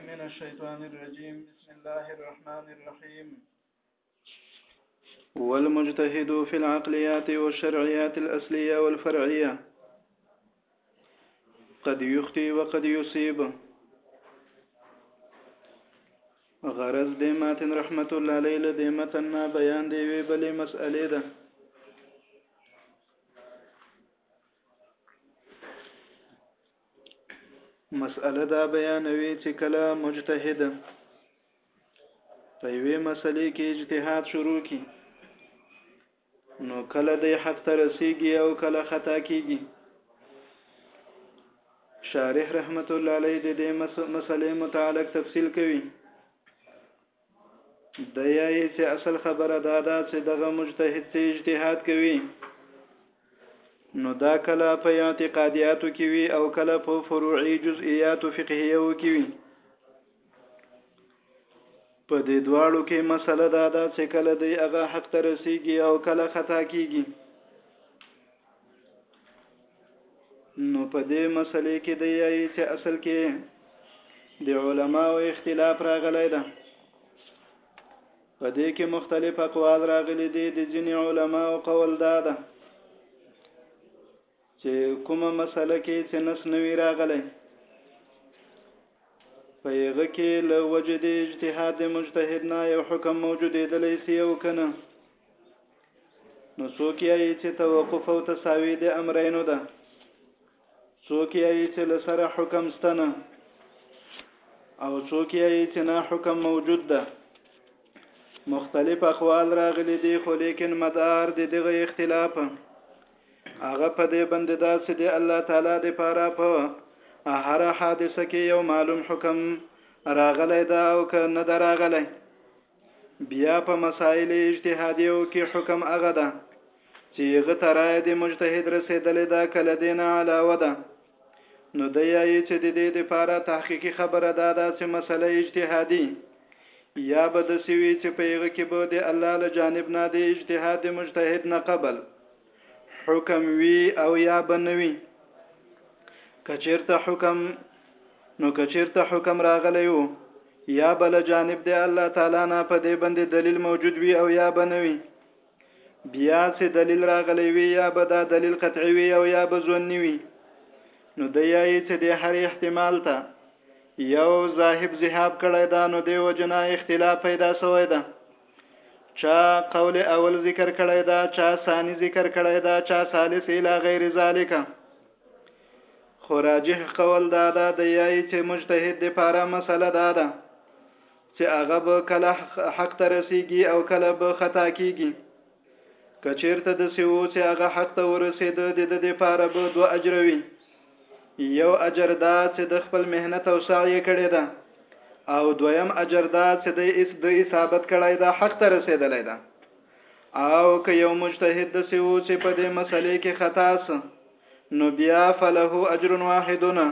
من الشيطان الرجيم بسم الله الرحمن الرحيم والمجتهد في العقليات والشرعيات الأصلية والفرعية قد يخطي وقد يصيب غرض ديمات رحمة الله ليلة ديمتنا بيان ديوي بلي مسألة ده مسأله دا بیانوي چې کله مجتهد په یوې مسلې کې اجتهاد شروع کړي نو کله د حق ته رسیږي او کله خطا کیږي شارح رحمت الله علیه د دې مسلې متعلق تفصیل کوي د یای چې اصل خبره دا ده چې دغه مجتهد چې اجتهاد کوي نو دا کله په اعتقادیاتو کې وي او کله په فروعي جزئیاتو فقهیو کې وي په دې دواړو کې مسله دا ده چې کله دی هغه حق ته رسیږي او کله خطا کیږي نو په دې مسلې کې دی یایي چې اصل کې د علماو اختلاف راغلی ده په دې کې مختلف اقوال راغلي دي د ځینې علماو قول دا ده چې کومه مسله کې چې نس نوی راغلی په هغه کې له وجه د اجتهاد د مجتهد نه یو حکم موجودېدلی سي او که نه نو څوک یې چې توقف او تساوی د امرینو ده څوک یې چې لسره حکم ستنه او څوک یې چې نه حکم موجود ده مختلف اقوال راغلي دي خو لیکن مدار د دغه اختلاف هغه په دې بند داسې دی الله تعالی د پاره په هر حادثه کې یو معلوم حکم راغلی دا او که نه دراغلی بیا په مسائل اجتهادیو کې حکم هغه ده چې هغه ته رایه د مجتهد رسېدلې ده که له دې نه علاوه ده نو دی یایي چې د دې دپاره تحقیقي خبره دا ده چې مسله اجتهادي یا به داسې وي چې په هغه کې به د الله له جانب نه د اجتهاد د مجتهد نه قبل حکم وی او یا بنوي کچیرته حکم نو کچیرته حکم راغلی وو یا بل جانب دی الله تعالی نه په دې باندې دلیل موجود وي او یا بنوي بیا سه دلیل راغلی وي یا به دا دلیل قطعي وي او یا به ځونی وي نو د یای چې د هر احتمال ته یو ذاهب ذهاب کړی دا نو دی وجنا اختلاف پیدا شوی ده چا قول اول ذکر کړی دا چا ثانی ذکر کړی دا چا ثالث الی غیر ذالک خو راجح قول دا دا د یای چې مجتهد د پاره مسله دا ده چې هغه به کله حق ته رسیږي او کله به خطا کیږي کچیرته د سیو چې هغه حق ته ورسېد د د لپاره به دوه اجروي یو اجر دا چې د خپل مهنت او سعی کړی ده او دویم اجر دا چې د اس د اصابت کړی ده حق ته رسیدلی ده او که یو مجتهد د سیو چې په دې مسلې کې خطا سه نو بیا فله اجر واحدنا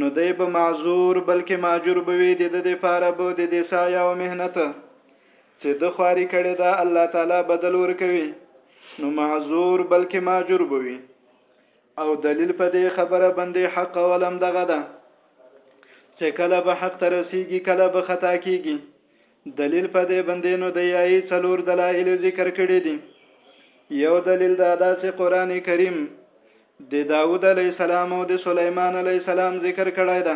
نو دی به معذور بلکې ماجور به وي د دې لپاره به د دې سعی او مهنت چې د خواري کړی ده الله تعالی بدل ور کوي نو معذور بلکې ماجور به وي او دلیل په دې خبره باندې حق ولم دغه ده چې کله به حق ته رسیږي کله به خطا کیږي دلیل په دې باندې نو د یایي څلور دلایل ذکر کړي دي یو دلیل دا ده چې قران کریم د داوود علی السلام او د سليمان علی السلام ذکر کړی ده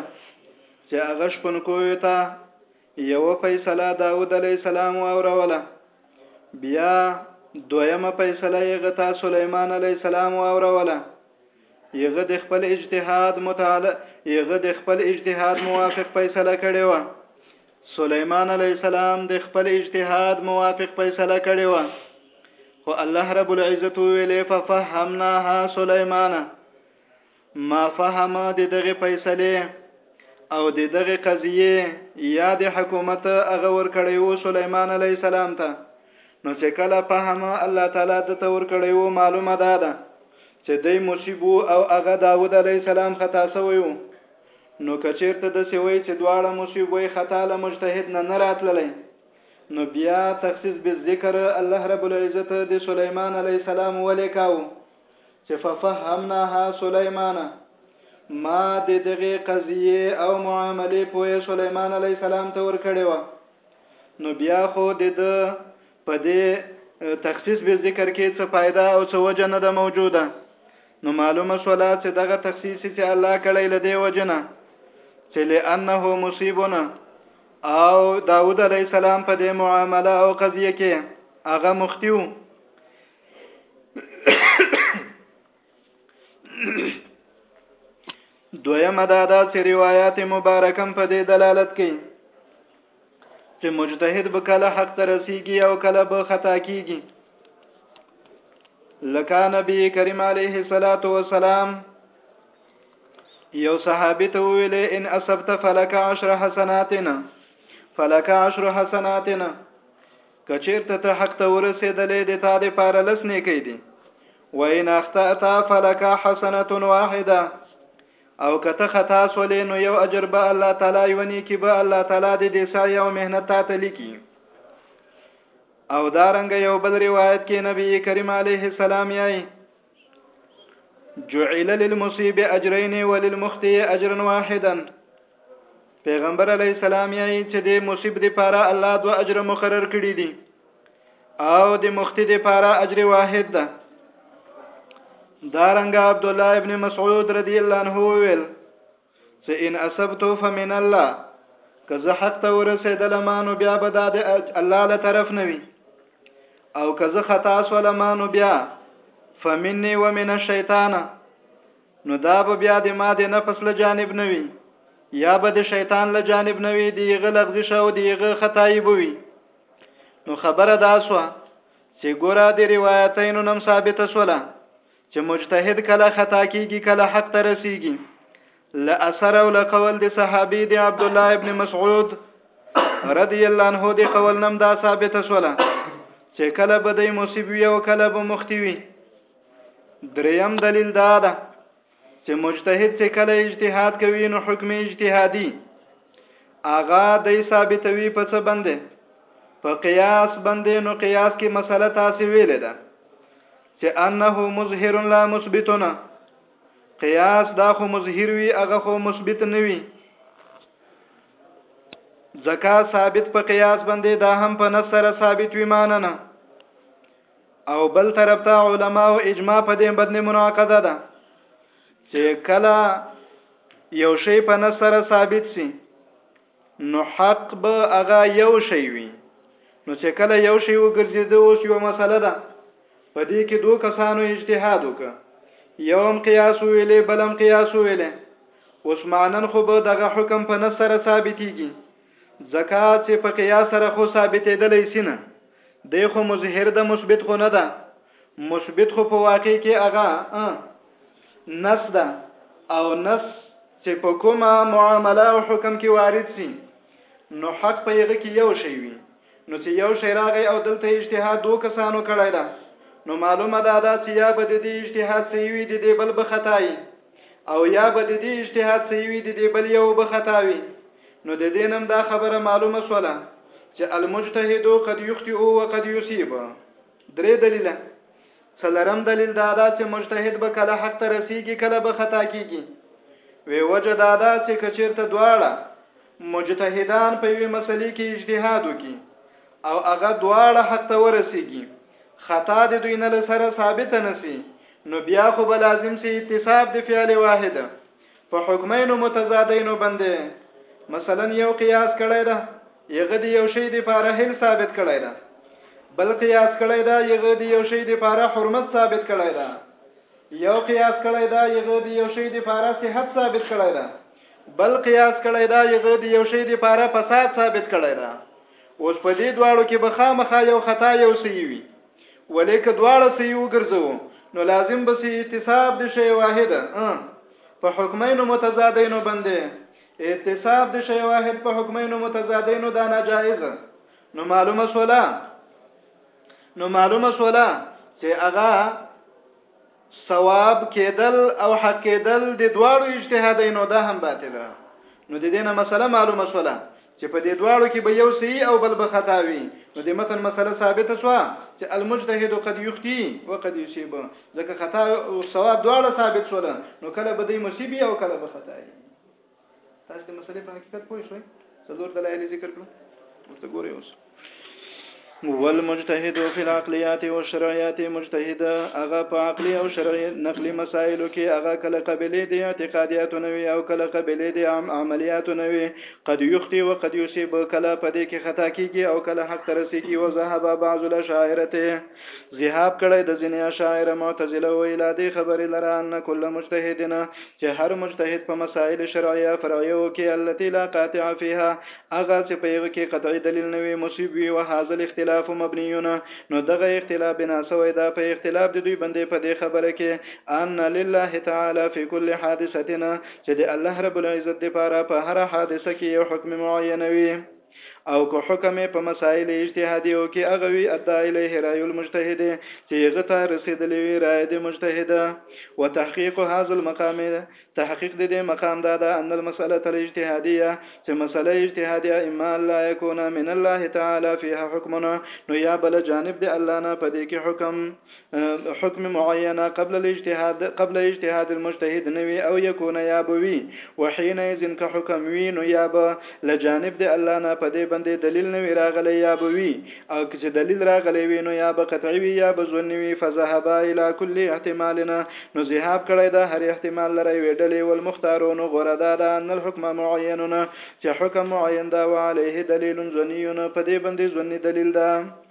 چې هغه شپن کوی ته یو فیصله داود علی السلام اوروله بیا دویمه فیصله یې غتا سليمان علی السلام اوروله یغه د خپل اجتهاد متعال یغه د خپل اجتهاد موافق فیصله کړې و سليمان عليه السلام د خپل اجتهاد موافق فیصله کړې و خو الله رب العزت ویلې ففهمناها سليمان ما فهمه د دغه فیصله او د دغه قضیه یا د حکومت هغه ور کړی وو سليمان عليه السلام ته نو چې کله فهمه الله تعالی د تور کړی وو معلومه ده ده چې دی مصیب او هغه داوود عليه السلام خطا سوی وو نو کچیرته د سوی چې دواړه مصیب وي خطا له مجتهد نه نه راتللی نو بیا تخصیص به ذکر الله رب العزت د سليمان عليه السلام ولیکاو چې ففهمناها سليمان ما د دغه قضيه او معاملې په سليمان عليه السلام ته ور کړې و نو بیا خو د په دې تخصیص به ذکر کې څه فائدہ او څه وجه نه ده موجوده نو معلومه شولا چې دغه تخصیص چې الله کړی لدی وجنه چې لانه مصيبنا او داوود علی السلام په دې معامله او قضیه کې هغه مختیو دویمه دا دا چې روایت مبارکم په دې دلالت کوي چې مجتهد به کله حق ته رسیږي او کله به خطا کیږي لکه نبی کریم علیه الصلاۃ والسلام یو صحابي ته ویل ان اصبت فلک عشر حسناتنا فلک عشر حسناتنا که چیرته ته حق ته ورسېدلې د تا د پاره لس نیکې دي و ان اخطأت فلک حسنه واحده او که ته خطا سولې نو یو اجر به الله تعالی یو نیکی به الله تعالی دې دې سعی او مهنت تا ته لیکي او دارنګ یو بل روایت کې نبی کریم علیه السلام یې جعل للمصيب اجرين وللمخطئ اجر واحدا پیغمبر علی السلام یې چې د مصیب د پاره الله دو اجر مقرر کړی دي او د مختی د پاره اجر واحد ده دارنګ عبد الله ابن مسعود رضی الله عنه ویل سه ان اسبتو فمن الله که زه حق ته ورسېدل مانو بیا به د الله له طرف نه وي او که زه خطا سول مانو بیا فمني ومن الشیطان نو دا به بیا د ما د نفس له جانب نه وي یا به د شیطان له جانب نه وي دیغه لغزش او دیغه خدای بوي نو خبره دا سو چې ګوره د روایتینو نم ثابت سوله چې مجتهد کله خطا کیږي کله حق ته رسیږي له اثر او له قول د صحابي د عبد الله ابن مسعود رضی الله عنه د قول نم دا ثابت شوله چې کله به د مصیب وی او کله به مختی وی دریم دلیل دا ده چې مجتهد چې کله اجتهاد کوي نو حکم اجتهادي اغا د ثابتوي په څه باندې په قیاس باندې نو قیاس کې مسله تاسو ویلې ده چې انه مظهر لا مثبتنا قیاس دا خو مظهر وي هغه خو مثبت نه وي زکا ثابت په قیاس باندې دا هم په نصر ثابت وي ماننه او بل طرف ته علما او اجماع په دې باندې مناقضه ده چې کله یو شی په نصر ثابت سي نو حق به هغه یو شی وي نو چې کله یو شی وګرځیده اوس یو مسله ده په دې کې دوه کسانو اجتهاد وکړ یوم قیاس ویلې بلم قیاس ویلې اوس مانن خو به دغه حکم په نص سره ثابتېږي ځکه چې په قیاس سره خو ثابتېدلی سینه دی خو مظهر د مثبت خو نه ده مثبت خو په واقع کې هغه نفس ده او نفس چې په کومه معامله او حکم کې وارد سي نو حق په یغه کې یو شی وي نو چې یو شی راغی او دلته اجتهاد دوه کسانو کړی ده نو معلومه ده دا چې یا به د دې اجتهاد صحیح وي د دې بل به خطا وي او یا به د دې اجتهاد صحیح وي د دې بل یو به خطا وي نو د دې نم دا خبره معلومه شوله چې المجتهد قد يخطئ وقد يصيب درې دلیله څلرم دلیل دا ده چې مجتهد به کله حق ته رسیږي کله به خطا کیږي وی وجه دا ده چې کچیرته دواړه مجتهدان په یوې مسلې کې اجتهاد وکړي او هغه دواړه حق ته ورسیږي خطا د دوی نه سره ثابت نسی نو بیا خو به لازم سي اتصاب د فعل واحد په حکمینو متضادینو باندې مثلا یو قیاس کړی دا یغه دی یو شی دی پاره هل ثابت کړی دا بل قیاس کړی دا یغه دی یو شی دی پاره حرمت ثابت کړی دا یو قیاس کړی دا یغه دی یو شی دی پاره صحت ثابت کړی دا بل قیاس کړی دا یغه دی یو شی دی پاره فساد ثابت کړی دا اوس په دې دواړو کې به خامخا یو خطا یو صحیح وي ولې که دواړه صحیح وګرځو نو لازم به سي اتصاب د شی واحد په حکمینو متضادینو باندې اتصاب د شی واحد په حکمینو متضادینو دا ناجایز نو معلومه سولا نو معلومه سولا چې هغه صواب کېدل او حق کېدل د دواړو اجتهادي نو دا هم باطله نو د دې نه مسله معلومه شوله چې په دې دواړو کې به یو صحیح او بل به خطا وي نو د متن مسله ثابته شوه چې المجتهد قد یختی وقد یصيب ځکه خطا او صواب دواړه ثابت شول نو کله به دی مصیبي او کله به خطا وي تاسو د مسلې په حقیقت پوه شئ څلور دلایل ذکر کړو ورته ګورئ اوس والمجتهد فی العقلیات و شرعیات مجتهد هغه په عقلی او شرعی نقلی مسائلو کې هغه کله قبلې دی اعتقادیات نه وي او کله قبلې دی عام عملیات نه وي قد یختی و قد یصيب کله په دې کې خطا کیږي او کله حق ترسیږي او ذهب بعض الاشاعره ذهاب کړی د ځینې اشاعره معتزله وی لا دې خبرې لره ان کل مجتهدنا چې هر مجتهد په مسائل شرعیه فرعیه کې التي لا قاطع فيها اغه چې په یغه کې قطعي دلیل نه وي مصیب وي وهذا الاختلاف مبنيونه نو دغه اختلاف بنا سوی دا په اختلاف د دوی بندې په دې خبره کې ان لله تعالی فی کل حادثتنا چې د الله رب العزت لپاره په هر حادثه کې یو حکم معین وي او که حکم په مسائل اجتهادیو کې هغه وی ادعا الیه رای المجتهد چې هغه ته رسیدلې وی رای د مجتهد وتحقیق هاذ المقام تحقیق د دې مقام دا ده ان المساله الاجتهادیه چې مساله اجتهادیه اما لا یکون من الله تعالی فيها حکمنا نو یا بل جانب د الله نه پدې کې حکم حکم معینه قبل الاجتهاد قبل اجتهاد المجتهد نوي او يكون يا بوي وحين اذن که حکم وي نو یا به لجانب د الله نه په دې باندې دلیل نوي راغلی یا بوي او چې دلیل راغلی وي نو یا به قطعي وي یا به ظني وي فذهب الى كل احتمالنا نو ذهاب کړی دا هر احتمال لري ویډلې والمختارون غره دا دا ان الحكم معيننا چې حکم معین دا وعليه دلیل ظني په دې باندې ظني دلیل ده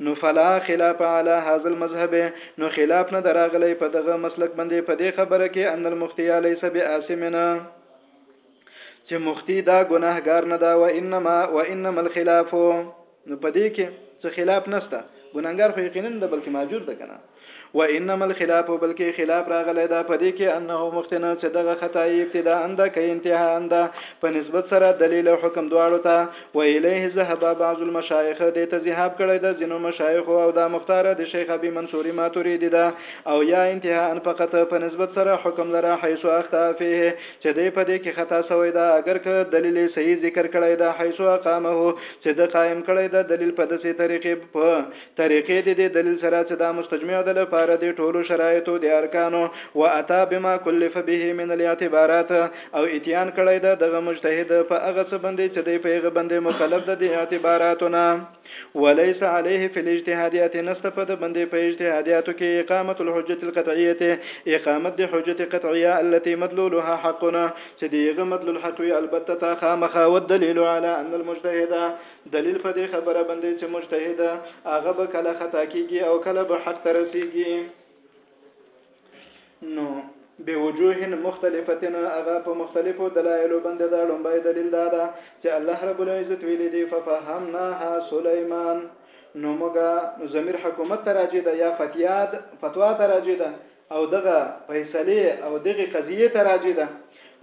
نو فلا خلاف على هذا المذهب نو خلاف نه دراغلی په دغه مسلک باندې په دې خبره کې ان المختی ليس باسمنا چې مختی دا ګناهګار نه دا و انما وانما الخلاف نو په دې کې څه خلاف نشته ګناهګار خو یقینا د بلکې ماجور ده کنه و انما الخلاف بلکې خلاف راغلی دا په دې کې انه مختنه چې دغه خدای ابتداء انده کې انتها انده په نسبت سره دلیل او حکم دواړو ته و الیه ذهب بعض المشایخ دې ته ذهاب کړی د زینو مشایخ او دا مختار د شیخ ابي منصوري ماتوریدی دا او یا انتها ان فقط په نسبت سره حکم لره حيث اخطا فيه چې دې په دې کې خطا شوی دا اگر که دلیل صحیح ذکر کړی دا حيث اقامه چې د قائم کړی دا دلیل په دسي طریقې په طریقې د دې دلیل سره چې دا مستجمع د لپاره د ټولو شرایطو د ارکانو و اتا بما کلف به من الاعتبارات او اتیان کړی ده دغه مجتهد په هغه څه باندې چې دی په هغه باندې مکلف ده د اعتباراتو نه وليس عليه في الاجتهادات نست په د باندې په اجتهاداتو کې اقامت الحجه القطعيه اقامت د حجت قطعيه التي مدلولها حقنا چې دیغه مدلول حق وي البته تا خامخا ودلیل على ان المجتهد دلیل په دې خبره باندې چې مجتهد هغه به کله خطا کیږي او کله به حق ته رسیږي نو به وجوه مختلفه هغه په مختلفو دلایلو باندې دا لومبای دلیل دا ده چې الله رب العزت ویلي دی ففهمناها سليمان نو موږ ضمیر حکومت ته راځي دا یا فتیاد فتوا ته راځي دا او دغه فیصلې او دغه قضیې ته راجع ده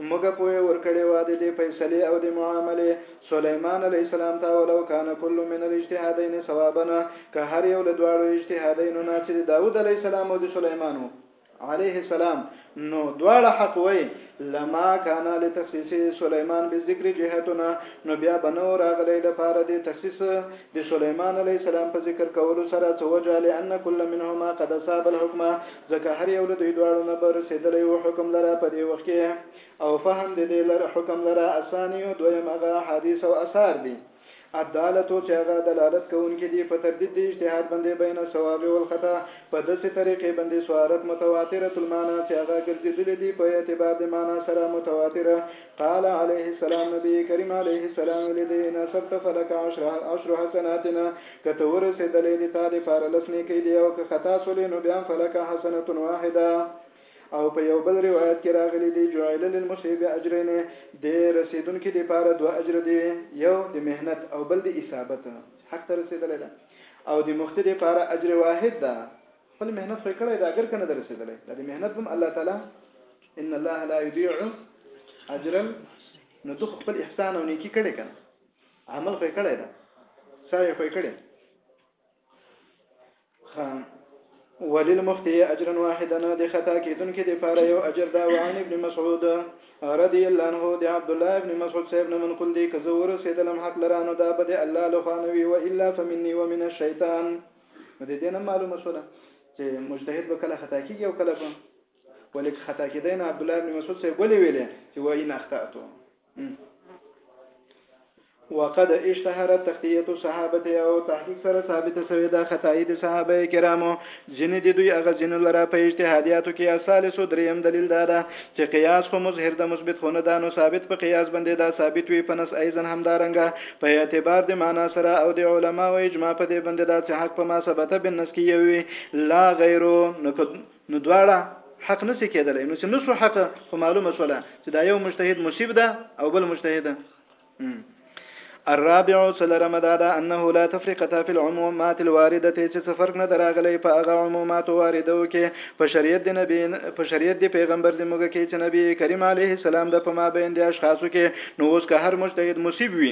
موږ پوهه ورکړې وه د دې فیصلې او د معاملې سلیمان علیه السلام ته ولو کان کل من الاجتهادین صوابنا که هر یو له دواړو اجتهادینو نه چې د داود علیه السلام او د سلیمان علیه السلام نو دواړه حق وای لما کان لتخصیص سلیمان بذکر جهتنا نو بیا بنو راغلی لپاره د تخصیص د سلیمان علی السلام په ذکر کولو سره څه وجه لئن کل منهما قد صاب الحكم ځکه هر یو له دوی دواړو نه بر رسیدلی و حکم لره په دې وخت کې او فهم د دې لره حکم لره اسانی او دویم هغه حدیث او اثار دي الدالتو چې هغه دلالت کوونکي دي په تردید د اجتهاد باندې بین الصواب والخطا په داسې طریقې باندې صارت متواتره المعنی چې هغه ګرځېدلې دي په اعتبار د معنا سره متواتره قال علیه السلام نبی کریم علیه السلام ویلي دی ان اصبت فلک عشر حسناتنا که ته ورسېدلې د تا دپاره لس نیکۍ دی او که خطا سولې نو بیا فلک حسنة واحده او په یو بل روایت کې راغلي دي جعل للمصیب اجرین د رسیدونکو لپاره دوه اجر دي یو د مهنت او بل د اصابت حق ته رسیدلې ده او د مختی لپاره اجر واحد ده خپل مهنت خو کړی دا اگر کنه درسیدلې دا د مهنت هم الله تعالی ان الله لا يضيع اجر نو دوه خپل احسان او نیکی کړی کنه عمل خو کړی دا سعی خو کړی خان وللمخطئ اجر واحدا د خطا کیدونکو د پاره یو اجر دا وعن ابن مسعود رضی الله عنه د عبد الله ابن مسعود صاحب نه منقول دی که زور سیدلم حق لرانو دا بده الله لخوانوي و الا فمني ومن الشیطان د دې نه معلومه شوه چې مجتهد به کله خطا کیږي او کله به ولیک خطا کیدای نه عبد الله ابن مسعود صاحب ولې ویلې چې وای نه اخطاتو وقد اشتهرت تخطیه صحابه او تحقیق سره ثابت شوی دا خدای د صحابه کرامو جن دي دوی هغه جن لره په اجتهادیاتو کې اصالسو دریم دلیل دا ده چې قیاس خو مظهر د مثبت خونه دا نو ثابت په قیاس باندې دا ثابت وي پنس ایزن هم دارنګه په اعتبار د معنا سره او د علما او اجماع په دې باندې دا چې حق په ما ثبت بنس کې یوي لا غیرو نو نو دواړه حق نسی کېدلی نو چې نسو حق خو معلومه شوله چې دا یو مجتهد مصیب ده او بل مجتهد الرابع سلرم دادا انه لا تفرقه في العمومات الوارده چې فرق نه دراغلی په هغه عمومات واردو کې په شریعت د نبی په شریعت د پیغمبر د موږ کې چې نبی کریم علیه السلام د په ما بین د اشخاصو کې نو اوس که هر مجتهد مصیب وي